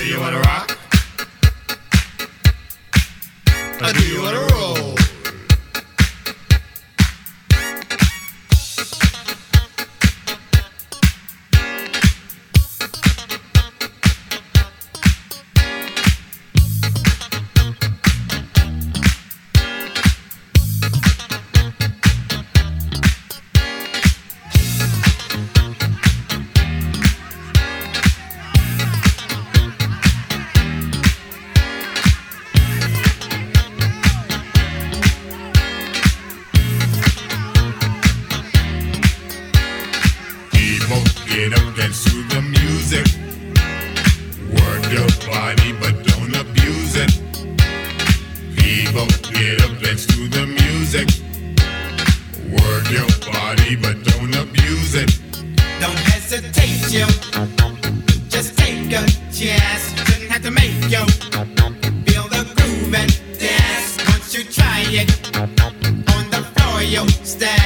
Do you wanna rock? Or do you wanna roll? Get up, dance to the music. Work your body, but don't abuse it. People get up, dance to the music. Work your body, but don't abuse it. Don't hesitate, yo. Just take a chance. Shouldn't have to make yo. Feel the groove and dance. Once you try it on the floor, yo, stay.